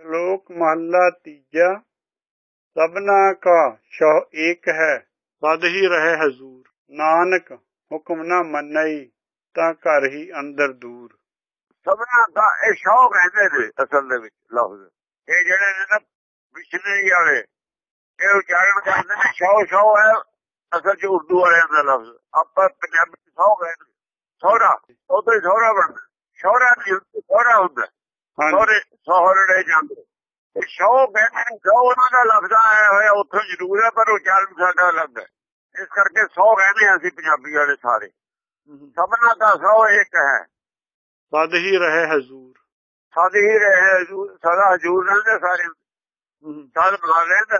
ਸ਼ਲੋਕ ਮਹੱਲਾ ਤੀਜਾ ਸਭਨਾ ਕਾ ਸ਼ਹ ਏਕ ਹੈ ਸਦ ਹੀ ਰਹੇ ਹਜ਼ੂਰ। ਨਾਨਕ ਹੁਕਮ ਨਾ ਮੰਨਈ ਤਾਂ ਘਰ ਹੀ ਅੰਦਰ ਦੂਰ। ਸਭਨਾ ਦਾ ਇਹ ਸ਼ੌਕ ਕਹਿੰਦੇ ਨੇ ਅਸਲ ਦੇ ਵਿੱਚ ਲਫ਼ਜ਼। ਇਹ ਜਿਹੜੇ ਨੇ ਨਾ ਵਿਸ਼ਨੇ ਵਾਲੇ ਇਹ ਉਚਾਰਨ ਕਰਦੇ ਨੇ ਸ਼ੌ ਸ਼ੌ ਹੈ ਅਸਲ ਚ ਉਰਦੂ ਵਾਲਿਆਂ ਦਾ ਲਫ਼ਜ਼। ਆਪਾਂ ਪੰਜਾਬੀ ਚ ਸ਼ੌ ਕਹਿੰਦੇ ਸੋਹਰਾ ਉਧਰ ਸੋਹਰਾ ਬਣਦਾ। ਸ਼ੌਹਰਾ ਨਹੀਂ ਸੋਹਰਾ ਹੁੰਦਾ। ਸੋਹਰੇ ਸੋਹਰੜੇ ਜਾਂਦੇ ਇਹ ਸ਼ੌ ਕਹਿੰਦੇ ਨੇ ਸ਼ੌ ਉਹਨਾਂ ਦਾ ਲਫ਼ਜ਼ ਆਇਆ ਹੋਇਆ ਉੱਥੋਂ ਜ਼ਰੂਰ ਹੈ ਪਰ ਉਚਾਰਨ ਸਾਡਾ ਅਲੱਗ ਹੈ। ਇਸ ਕਰਕੇ ਸੌ ਕਹਿੰਦੇ ਹਾਂ ਅਸੀਂ ਪੰਜਾਬੀ ਵਾਲੇ ਸਾਰੇ। ਸਭਨਾ ਦਾ ਸੌ ਇੱਕ ਹੈ। ਸਦ ਹੀ ਰਹੇ ਹਜ਼ੂਰ। ਸਾਦੇ ਹੀ ਰਹੇ ਹਜ਼ੂਰ ਸਦਾ ਹਜ਼ੂਰ ਰਹਿੰਦੇ ਸਾਰੇ ਸਾਧ ਬਣਾ ਲੈਂਦਾ।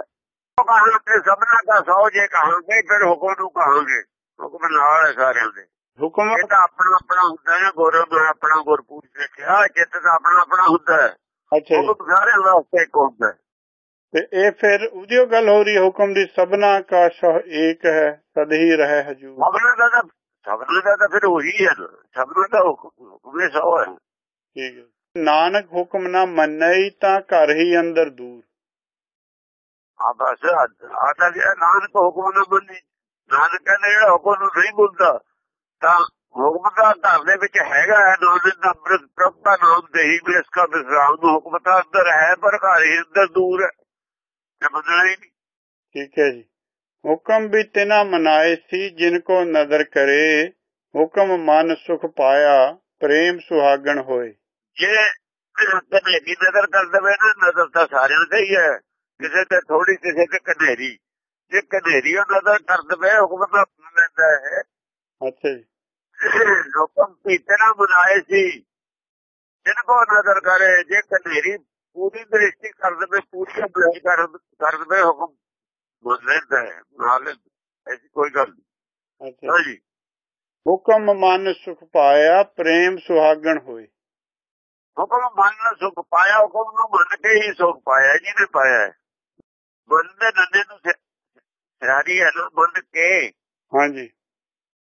ਉਹ ਕਹਾਂ ਤੇ ਸਭਨਾ ਦਾ ਸੌ ਜੇ ਕਹਾਂਗੇ ਫਿਰ ਹੁਕਮ ਨੂੰ ਕਹਾਂਗੇ। ਹੁਕਮ ਨਾਲ ਹੈ ਸਾਰਿਆਂ ਦੇ। ਹੁਕਮ ਇਹ ਤਾਂ ਆਪਣਾ ਆਪਣਾ ਹੁੰਦਾ ਹੈ ਗੁਰੂ ਦਾ ਆਪਣਾ ਗੁਰਪੂਜ ਦੇਖਿਆ ਚਿੱਤ ਦਾ ਆਪਣਾ ਆਪਣਾ ਹੁੰਦਾ ਹੈ। ਅੱਛਾ ਹੁਕਮ ਸਾਰਿਆਂ ਵਾਸਤੇ ਇੱਕ ਹੁੰਦਾ ਤੇ ਇਹ ਫਿਰ ਉਹਦੀ ਗੱਲ ਹੋ ਰਹੀ ਹੁਕਮ ਦੀ ਸਭਨਾ ਕਾ ਸ਼ਹ ਏਕ ਹੈ ਸਦ ਹੀ ਰਹੇ ਹਜ਼ੂਰ ਸਭਨਾ ਦਾ ਸਭਨਾ ਦਾ ਤਾਂ ਫਿਰ ਉਹੀ ਹੈ। ਨਾ ਸਭਨਾ ਦਾ ਹੁਕਮ ਦੇ ਸੌ ਹੈ। ਠੀਕ ਹੈ। ਨਾਨਕ ਹੁਕਮ ਨਾ ਮੰਨਈ ਤਾਂ ਘਰ ਹੀ ਅੰਦਰ ਦੂਰ। ਆ ਬਸ ਆ ਤਾਂ ਨਾਨਕ ਹੁਕਮ ਨਾ ਮੰਨੀ। ਨਾਨਕ ਜਿਹੜਾ ਹੁਕਮ ਨੂੰ ਨਹੀਂ ਬੁੱਲਦਾ ਤਾਂ ਹੁਕਮ ਦਾ ਦੇ ਵਿੱਚ ਹੈਗਾ ਹੈ ਨਾਨਕ ਦਾ ਅੰਮ੍ਰਿਤ ਪ੍ਰਭ ਦਾ ਨਾਮ ਦੇਹੀ ਵੀ ਇਸ ਦਾ ਵਿਸਰਾਮ ਨੂੰ ਹੁਕਮ ਅੰਦਰ ਹੈ ਪਰ ਘਰ ਹੀ ਅੰਦਰ ਦੂਰ ਹੈ। ਤੇ ਮੰਨਣਾ ਹੀ ਨਹੀਂ। ਠੀਕ ਹੈ ਜੀ। ਹੁਕਮ ਵੀ ਤਿਨਾ ਮਨਾਏ ਸੀ ਜਿਨ ਕੋ ਨਦਰ ਕਰੇ ਹੁਕਮ ਮਨ ਸੁਖ ਪਾਇਆ ਪ੍ਰੇਮ ਸੁਹਾਗਣ ਹੋਏ। ਜੇ ਕਨੇ ਦੀ ਨਜ਼ਰ ਕਰ ਦਵੇ ਨਾ ਨਜ਼ਰ ਤਾਂ ਸਾਰਿਆਂ ਤੇ ਹੀ ਹੈ। ਕਿਸੇ ਤੇ ਥੋੜੀ ਕਿਸੇ ਤੇ ਕਨੇਰੀ। ਜੇ ਕਨੇਰੀ ਉਹ ਨਜ਼ਰ ਕਰ ਦਵੇ ਹੁਕਮ ਤਾਂ ਮੰਨ ਲੈਂਦਾ ਹੈ। ਅੱਛਾ ਜੀ। ਹੁਕਮ ਪੀਤਨਾ ਬਣਾਏ ਸੀ। ਜਿਨ ਕੋ ਨਜ਼ਰ ਕਰੇ ਜੇ ਕਨੇਰੀ ਪੂਰੀ ਦ੍ਰਿਸ਼ਟੀ ਕਰ ਦਵੇ ਪੂਰੀ ਅਪਲਾਈ ਕਰ ਕਰ ਦਵੇ ਹੁਕਮ ਲੈਂਦਾ ਹੈ ਬਣਾ ਲੈਂਦਾ ਐਸੀ ਕੋਈ ਗੱਲ ਨਹੀਂ। ਅੱਛਾ। ਹਾਂਜੀ। ਹੁਕਮ ਮਨ ਸੁਖ ਪਾਇਆ ਪ੍ਰੇਮ ਸੁਹਾਗਣ ਹੋਏ। ਹੁਕਮ ਮਨ ਨੂੰ ਸੁਖ ਪਾਇਆ ਹੁਕਮ ਨੂੰ ਮੰਨ ਕੇ ਹੀ ਸੁਖ ਪਾਇਆ ਜਿਹਨੇ ਪਾਇਆ ਹੈ। ਮਨ ਦੇ ਨੰਨੇ ਨੂੰ ਸਿਆਰੀ ਹੈ ਨਾ ਮੰਨ ਕੇ। ਹਾਂਜੀ।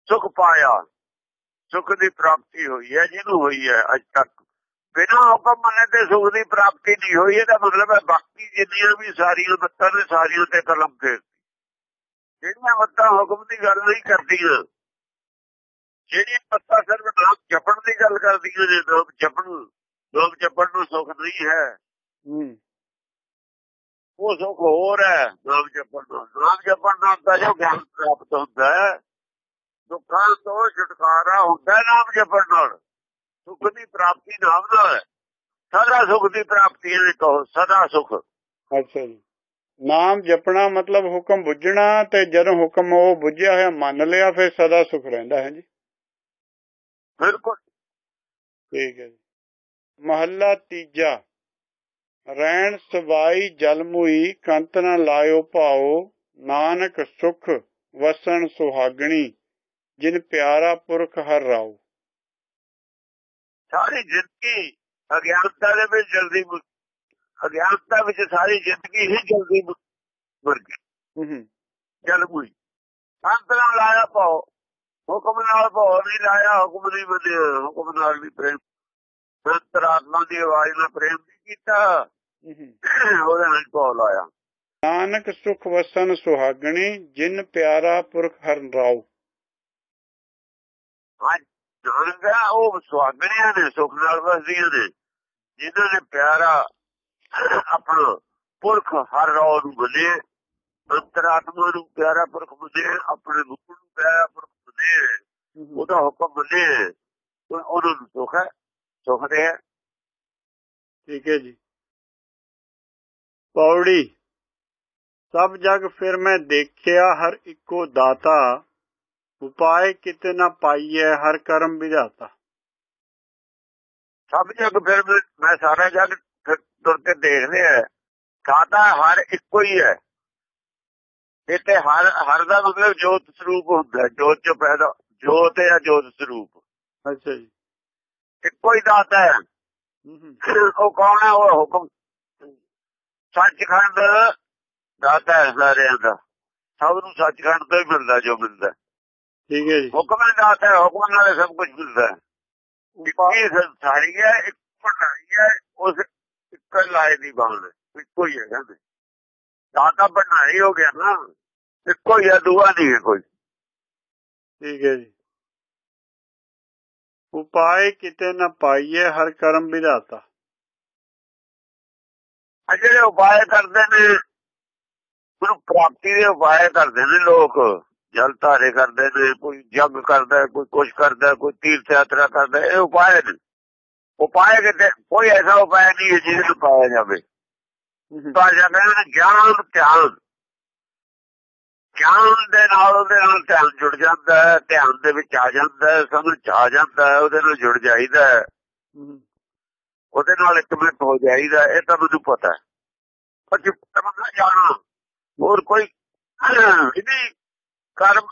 ਸੁਖ ਪਾਇਆ। ਸੁਖ ਦੀ ਪ੍ਰਾਪਤੀ ਹੋਈ ਹੈ ਜਿਹਨੂੰ ਹੋਈ ਹੈ ਅੱਜ ਤੱਕ। ਬਿਨਾਂ ਹੁਕਮ ਮੰਨੇ ਤੇ ਸੁਖ ਦੀ ਪ੍ਰਾਪਤੀ ਨਹੀਂ ਹੋਈ ਇਹਦਾ ਮਤਲਬ ਹੈ ਬਾਕੀ ਜਿੰਨੀਆਂ ਵੀ ਸਾਰੀਆਂ ਮੱਤਾਂ ਨੇ ਸਾਰੀਆਂ ਤੇ ਕਲਮ ਫੇਰਤੀ ਜਿਹੜੀਆਂ ਮੱਤਾਂ ਹੁਕਮ ਦੀ ਗੱਲ ਨਹੀਂ ਕਰਦੀਆਂ ਜਿਹੜੀ ਮੱਤਾਂ ਸਿਰਫ ਨਾਮ ਜਪਣ ਦੀ ਗੱਲ ਕਰਦੀਆਂ ਨੇ ਨਾਮ ਜਪਣ ਨਾਮ ਜਪਣ ਨੂੰ ਸੁਖ ਨਹੀਂ ਹੈ। ਉਹ ਸੁਖ ਹੋਰ ਹੈ ਨਾਮ ਜਪਣ ਨਾਲ ਨਾਮ ਜਪਣ ਨਾਲ ਤਾਂ ਜੋ ਗਿਆਨ ਪ੍ਰਾਪਤ ਹੁੰਦਾ ਹੈ। ਦੁੱਖਾਂ ਤੋਂ ਛੁਟਕਾਰਾ ਹੁੰਦਾ ਨਾਮ ਜਪਣ ਨਾਲ। ਸੁਖ ਦੀ ਪ੍ਰਾਪਤੀ ਨਾਮ ਨਾਲ ਹੈ। ਸਦਾ ਸੁਖ ਦੀ ਪ੍ਰਾਪਤੀ ਇਹ ਕਹੋ ਸਦਾ ਸੁਖ। ਅੱਛਾ ਜੀ। ਨਾਮ ਜਪਣਾ ਮਤਲਬ ਹੁਕਮ ਬੁੱਝਣਾ ਤੇ ਜਦੋਂ ਹੁਕਮ ਉਹ ਬੁੱਝਿਆ ਹੋਇਆ ਮੰਨ ਲਿਆ ਫਿਰ ਸਦਾ ਸੁਖ ਰਹਿੰਦਾ ਹੈ ਜੀ। ਬਿਲਕੁਲ। ਠੀਕ ਹੈ ਜੀ। ਮਹੱਲਾ ਤੀਜਾ। ਰਹਿਣ ਸਵਾਈ ਜਲ ਮੁਈ ਕੰਤ ਨਾ ਲਾਇਓ ਭਾਓ ਨਾਨਕ ਸੁਖ ਵਸਣ ਸੁਹਾਗਣੀ। ਜਿਨ ਪਿਆਰਾ ਪੁਰਖ ਹਰ ਰਾਉ। ਸਾਰੀ ਜ਼ਿੰਦਗੀ ਅਗਿਆਨਤਾ ਦੇ ਵਿੱਚ ਜਲਦੀ ਅਗਿਆਨਤਾ ਵਿੱਚ ਸਾਰੀ ਜ਼ਿੰਦਗੀ ਹੀ ਜਲਦੀ ਮਰ ਗਈ। ਹੂੰ ਹੂੰ। ਜਲ ਹੋਈ ਅੰਤ ਨਾਲ ਲਾਇਆ ਪਾਓ ਹੁਕਮ ਨਾਲ ਭਾਉ ਨਹੀਂ ਲਾਇਆ ਹੁਕਮ ਨਹੀਂ ਮੰਨਿਆ ਹੁਕਮ ਨਾਲ ਨਹੀਂ ਪ੍ਰੇਮ। ਅੰਤਰਾਤਮਾ ਦੀ ਆਵਾਜ਼ ਨਾਲ ਪ੍ਰੇਮ ਨਹੀਂ ਕੀਤਾ। ਹੂੰ ਹੂੰ। ਉਹਦੇ ਨਾਲ ਲਾਇਆ। ਨਾਨਕ ਸੁਖ ਵਸਣ ਸੁਹਾਗਣੀ ਜਿਨ ਪਿਆਰਾ ਪੁਰਖ ਹਰ ਰਾਉ। ਹਾਂ ਜਾਣਦਾ ਉਹ ਸੁਹਾਗਣਿਆਂ ਨੇ ਸੁਖ ਨਾਲ ਵਸਦੀਆਂ ਨੇ। ਜਿਨ੍ਹਾਂ ਨੇ ਪਿਆਰਾ ਆਪਣਾ ਪੁਰਖ ਹਰ ਰੋ ਨੂੰ ਮੰਨੇ ਅੰਤਰਾਤਮਾ ਨੂੰ ਪਿਆਰਾ ਪੁਰਖ ਮੰਨੇ ਆਪਣੇ ਗੁਰੂ ਨੂੰ ਪਿਆਰਾ ਪੁਰਖ ਮੰਨੇ ਉਹਦਾ ਹੁਕਮ ਉਹ- ਉਹਨਾਂ ਨੂੰ ਸੁਖ ਹੈ ਸੁਖ ਦੇ ਠੀਕ ਹੈ ਜੀ। ਪੌੜੀ ਸਭ ਜਗ ਫਿਰ ਮੈਂ ਦੇਖਿਆ ਹਰ ਇੱਕੋ ਦਾਤਾ। ਉਪਾਏ ਕਿਤੇ ਨਾ ਪਾਈਐ ਹਰ ਕਰਮ ਵਿਧਾਤਾ। ਸਭ ਜਗ ਫਿਰ ਮੈਂ- ਸਾਰਾ ਜਗ ਤੁਰ ਕੇ ਦੇਖ ਰਿਹਾ ਖਾਤਾ ਹਰ ਇੱਕੋ ਹੀ ਹੈ। ਇੱਥੇ ਹਰ ਹਰ ਦਾ ਮਤਲਬ ਜੋਤ ਸਰੂਪ ਹੁੰਦਾ ਜੋਤ ਚ ਪੈਦਾ ਜੋਤ ਹੈ ਜੋਤ ਸਰੂਪ। ਅੱਛਾ ਜੀ। ਇੱਕੋ ਹੀ ਦਾਤਾ ਹੂੰ। ਉਹ ਕੌਣ ਹੈ? ਉਹ ਹੁਕਮ ਸੱਚਖੰਡ ਦਾਤਾ ਹੈ ਸਾਰਿਆਂ ਦਾ। ਸਭ ਨੂੰ ਸੱਚਖੰਡ ਤੋਂ ਹੀ ਮਿਲਦਾ ਜੋ ਮਿਲਦਾ ਠੀਕ ਹੈ ਜੀ। ਹੁਕਮ ਦਾਤਾ ਹੈ ਹੁਕਮ ਨਾਲ ਸਭ ਕੁਝ ਮਿਲਦਾ ਹੈ। ਇੱਕੀ ਸੰਸਾਰੀ ਹੈ ਇੱਕ ਬਣਾਈ ਹੈ ਉਸ ਇੱਕ ਲਾਏ ਦੀ ਬਾਣ ਇੱਕੋ ਹੀ ਹੈ ਕਹਿੰਦੇ ਦਾਤਾ ਬਣਾਈ ਹੋ ਗਿਆ ਨਾ ਇੱਕੋ ਹੀ ਹੈ ਦੂਆ ਨਹੀਂ ਹੈ ਕੋਈ। ਠੀਕ ਹੈ ਜੀ। ਉਪਾਏ ਕਿਤੇ ਨਾ ਪਾਈਏ ਹਰ ਕਰਮ ਵਿਧਾਤਾ। ਜਿਹੜੇ ਉਪਾਏ ਕਰਦੇ ਨੇ ਉਹਨੂੰ ਪ੍ਰਾਪਤੀ ਦੇ ਉਪਾਏ ਕਰਦੇ ਨੇ ਲੋਕ। ਜਲ ਧਾਰੇ ਕਰਦੇ ਨੇ ਕੋਈ ਜਗ ਕਰਦਾ ਕੋਈ ਕੁਛ ਕਰਦਾ ਕੋਈ ਤੀਰਥ ਯਾਤਰਾ ਕਰਦਾ ਇਹ ਉਪਾਏ ਨੇ। ਉਪਾਏ ਕਿਤੇ ਕੋਈ ਐਸਾ ਉਪਾਅ ਨਹੀਂ ਹੈ ਜਿਹਦੇ ਨੂੰ ਪਾਇਆ ਜਾਵੇ। ਤਾਂ ਜਾਂਦਾ ਗਿਆਨ ਧਿਆਨ। ਗਿਆਨ ਦੇ ਨਾਲ ਉਹਦੇ ਨਾਲ ਧਿਆਨ ਜੁੜ ਜਾਂਦਾ ਹੈ ਧਿਆਨ ਦੇ ਵਿੱਚ ਆ ਜਾਂਦਾ ਹੈ ਸਮਝ ਆ ਜਾਂਦਾ ਹੈ ਉਹਦੇ ਨਾਲ ਜੁੜ ਜਾਈਦਾ ਹੈ। ਉਹਦੇ ਨਾਲ ਇੱਕ ਮਿੰਟ ਹੋ ਜਾਈਦਾ ਇਹ ਤਾਂ ਮੈਨੂੰ ਪਤਾ ਹੈ। ਪਰ ਜਿੱਤ ਬੰਦਾ ਜਾਣਾ ਹੋਰ ਕੋਈ ਇਹਦੀ ਕਰਮ।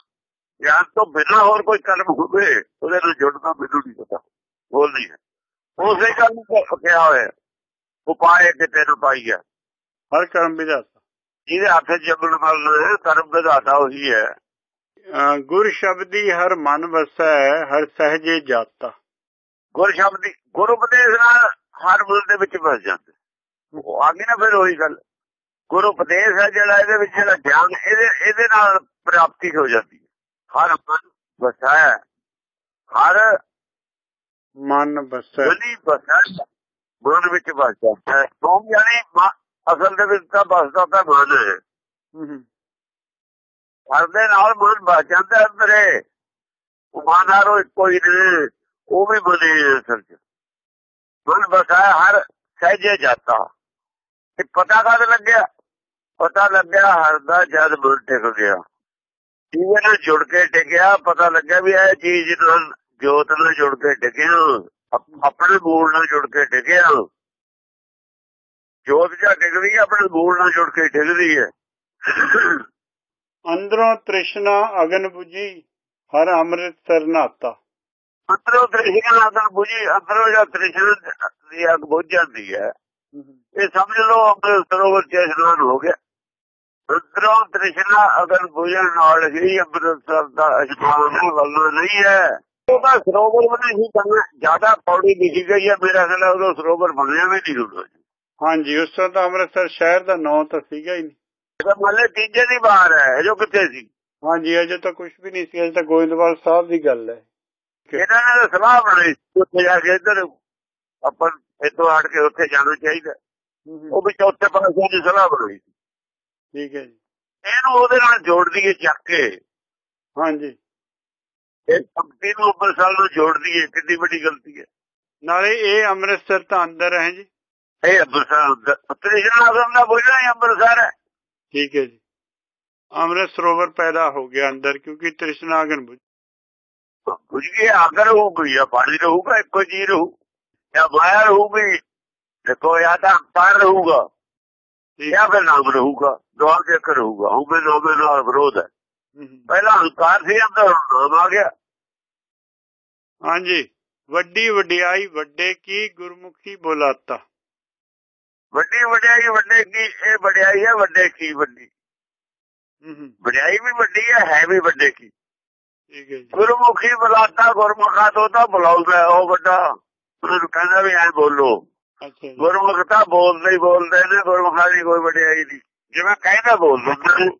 ਗਿਆਨ ਤੋਂ ਬਿਨਾਂ ਹੋਰ ਕੋਈ ਕਰਮ ਹੋਵੇ ਉਹਦੇ ਨਾਲ ਜੁੜਨਾ ਮੈਨੂੰ ਨਹੀਂ ਪਤਾ। ਬੋਲ ਨਹੀਂ ਹੈ। ਉਸੇ ਕੰਮ ਨੂੰ ਫਕਿਆ ਹੋਇਆ ਉਪਾਏ ਕਿਤੇ ਨੂੰ ਪਾਈ ਹੈ। ਹਰ ਕਰਮ ਵਿਧਾਤਾ। ਜਿਹਦੇ ਹੱਥ ਜੰਗਲ ਮਲ ਕਰਮ ਵਿਧਾਤਾ ਉਹੀ ਹੈ। ਗੁਰ ਸ਼ਬਦੀ ਹਰ ਮਨ ਵਸੈ ਹਰ ਸਹਜੇ ਜਾਤਾ। ਗੁਰ ਸ਼ਬਦ ਗੁਰੂ ਉਪਦੇਸ਼ ਨਾਲ ਹਰ ਮਨ ਦੇ ਵਿੱਚ ਵਸ ਜਾਂਦਾ। ਉਹ ਆ ਗਈ ਨਾ ਫਿਰ ਉਹੀ ਗੱਲ। ਗੁਰੂ ਉਪਦੇਸ਼ ਹੈ ਜਿਹੜਾ ਇਹਦੇ ਵਿੱਚ ਜਿਹੜਾ ਗਿਆਨ ਇਹਦੇ ਇਹਦੇ ਨਾਲ ਪ੍ਰਾਪਤੀ ਹੋ ਜਾਂਦੀ ਹੈ। ਹਰ ਮਨ ਵਸਾ ਹਰ ਮਨ ਵਸੈ ਗਲੀ ਵਸਾ ਮਨ ਵਿੱਚ ਵਸ ਜਾਂਦਾ ਹੈ। ਤੋਂ ਯਾਨੀ ਅਸਲ ਦੇ ਵਿੱਚ ਤਾਂ ਵਸਦਾ ਤਾਂ ਮਨ ਹੈ। ਹਰ ਦੇ ਨਾਲ ਮਨ ਵਸ ਜਾਂਦਾ ਅੰਦਰੇ। ਉਹ ਮਾਨਾਰੋ ਇੱਕੋ ਹੀ ਨੇ। ਉਹ ਵੀ ਬਣੇ ਅਸਲ ਚ। ਮਨ ਵਸਾਇਆ ਹਰ ਸਹਿਜੇ ਜਾਤਾ ਇਹ ਪਤਾ ਕਦ ਲੱਗਿਆ? ਪਤਾ ਲੱਗਿਆ ਹਰ ਦਾ ਜਦ ਮਨ ਟਿਕ ਗਿਆ। ਜੀਵਨ ਨਾਲ ਜੁੜ ਕੇ ਟਿਕਿਆ ਪਤਾ ਲੱਗਿਆ ਵੀ ਇਹ ਚੀਜ਼ ਨਾਲ ਜੋਤ ਨਾਲ ਜੁੜ ਕੇ ਟਿਕਿਆ ਆਪਣੇ ਮੂਲ ਨਾਲ ਜੁੜ ਕੇ ਟਿਕਿਆ ਜੋਤ ਜਾਂ ਟਿਕਦੀ ਹੈ ਆਪਣੇ ਮੂਲ ਨਾਲ ਜੁੜ ਕੇ ਟਿਕਦੀ ਹੈ। ਅੰਦਰੋਂ ਤ੍ਰਿਸ਼ਨਾ ਅਗਨ 부ਜੀ ਹਰ ਅੰਮ੍ਰਿਤ ਸਰਨਾਤਾ ਅੰਦਰੋਂ ਤ੍ਰਿਸ਼ਨਾ ਨਾਲ ਬੁਝੀ ਅੰਦਰੋਂ ਜਾਂ ਤ੍ਰਿਸ਼ਨਾ ਦੀ ਅੱਗ ਬੁਝ ਜਾਂਦੀ ਹੈ। ਇਹ ਸਮਝ ਲਓ ਅੰਮ੍ਰਿਤ ਸਰੋਵਰ ਚ ਇਸ਼ਨਾਨ ਹੋ ਗਿਆ। ਅੰਦਰੋਂ ਤ੍ਰਿਸ਼ਨਾ ਅਗਰ ਬੁਝਣ ਨਾਲ ਹੀ ਅੰਮ੍ਰਿਤਸਰ ਦਾ ਇਸ਼ਨਾਨ ਵੱਲ ਨਹੀਂ ਹੈ ਉਹਦਾ ਸਰੋਵਰ ਬਣੇ ਹੀ ਕਰਨਾ ਜ਼ਿਆਦਾ ਪੌੜੀ ਲਿਖੀ ਗਈ ਹੈ ਮੇਰਾ ਖਿਆਲ ਉਹਦਾ ਸਰੋਵਰ ਬਣਿਆ ਵੀ ਨਹੀਂ ਹੁੰਦਾ ਹਾਂਜੀ ਉਸ ਤੋਂ ਤਾਂ ਅੰਮ੍ਰਿਤਸਰ ਸ਼ਹਿਰ ਦਾ ਨਾਂ ਤਾਂ ਸੀਗਾ ਹੀ ਨਹੀਂ। ਇਹਦਾ ਮੱਲੇ ਤੀਜੇ ਦੀ ਬਾਹਰ ਹੈ ਜੋ ਕਿੱਥੇ ਸੀ? ਹਾਂਜੀ ਅਜੇ ਤਾਂ ਕੁਝ ਵੀ ਨਹੀਂ ਸੀ ਅਜੇ ਤਾਂ ਗੋਇੰਦਵਾਲ ਸਾਹਿਬ ਦੀ ਗੱਲ ਹੈ। ਇਹਨਾਂ ਨੇ ਸਲਾਹ ਬਣਾਈ ਸੀ ਉੱਥੇ ਜਾ ਕੇ ਇੱਧਰ ਆਪਾਂ ਇੱਥੋਂ ਹਟ ਕੇ ਉੱਥੇ ਜਾਣਾ ਚਾਹੀਦਾ। ਉਹ ਵੀ ਚੌਥੇ ਪਾਸੇ ਦੀ ਸਲਾਹ ਬਣਾਈ ਸੀ। ਠੀਕ ਹੈ ਜੀ। ਇਹਨੂੰ ਉਹਦੇ ਨਾਲ ਜੋੜ ਦਈਏ ਚੱਕ ਕੇ। ਹਾਂਜੀ। ਇਹ ਪੰਕਤੀ ਨੂੰ ਅੰਮ੍ਰਿਤਸਰ ਨਾਲ ਜੋੜ ਦਈਏ ਕਿੰਨੀ ਵੱਡੀ ਗਲਤੀ ਹੈ। ਨਾਲੇ ਇਹ ਅੰਮ੍ਰਿਤਸਰ ਤਾਂ ਅੰਦਰ ਹੈ ਜੀ। ਇਹ ਅੰਮ੍ਰਿਤਸਰ ਤ੍ਰਿਸ਼ਨਾ ਆਸਮ ਦਾ ਬੋਲਣਾ ਹੀ ਅੰਮ੍ਰਿਤਸਰ ਹੈ। ਠੀਕ ਹੈ ਜੀ। ਅੰਮ੍ਰਿਤ ਸਰੋਵਰ ਪੈਦਾ ਹੋ ਗਿਆ ਅੰਦਰ ਕਿਉਂਕਿ ਤ੍ਰਿਸ਼ਨਾ ਅਗਨ ਬੁਝ ਕੁਝ ਕੀ ਆਗਰ ਹੋਊਗੀ ਜਾਂ ਪਾਣੀ ਰਹੂਗਾ ਇੱਕੋ ਜੀ ਰਹੂ। ਜਾਂ ਮਾਇਆ ਰਹੂਗੀ ਦੇਖੋ ਤਾਂ ਅੰਤਰ ਰਹੂਗਾ। ਜਾਂ ਫਿਰ ਨਾਮ ਰਹੂਗਾ ਦੁਆ ਕੇ ਇੱਕ ਰਹੂਗਾ। ਹੁਮੇ ਨਾਮੇ ਨਾਲ ਵਿਰੋਧ ਹੈ। ਪਹਿਲਾਂ ਹੰਕਾਰ ਸੀ ਅੰਦਰ ਨਾਮ ਆ ਗਿਆ। ਹਾਂਜੀ। ਵੱਡੀ ਵਡਿਆਈ ਵੱਡੇ ਕੀ ਗੁਰਮੁਖੀ ਬੋਲਾਤਾ? ਵੱਡੀ ਵਡਿਆਈ ਵੱਡੇ ਕੀ ਇਹ ਵਡਿਆਈ ਹੈ ਵੱਡੇ ਕੀ ਵੱਡੀ। ਵਡਿਆਈ ਵੀ ਵੱਡੀ ਹੈ ਹੈ ਵੀ ਵੱਡੇ ਕੀ। ਠੀਕ ਹੈ ਗੁਰਮੁਖੀ ਬੁਲਾਤਾ ਗੁਰਮੁਖਾ ਤੋਂ ਤਾਂ ਬੁਲਾਉਂਦਾ ਉਹ ਵੱਡਾ। ਉਹਨੂੰ ਕਹਿੰਦਾ ਵੀ ਐ ਬੋਲੋ। ਗੁਰਮੁਖ ਤਾਂ ਬੋਲਦੇ ਹੀ ਬੋਲਦੇ ਨੇ ਗੁਰਮੁਖਾਂ ਦੀ ਕੋਈ ਵਡਿਆਈ ਨਹੀਂ। ਜਿਵੇਂ ਕਹਿੰਦਾ ਬੋਲ ਦਿੰਦੇ ਨੇ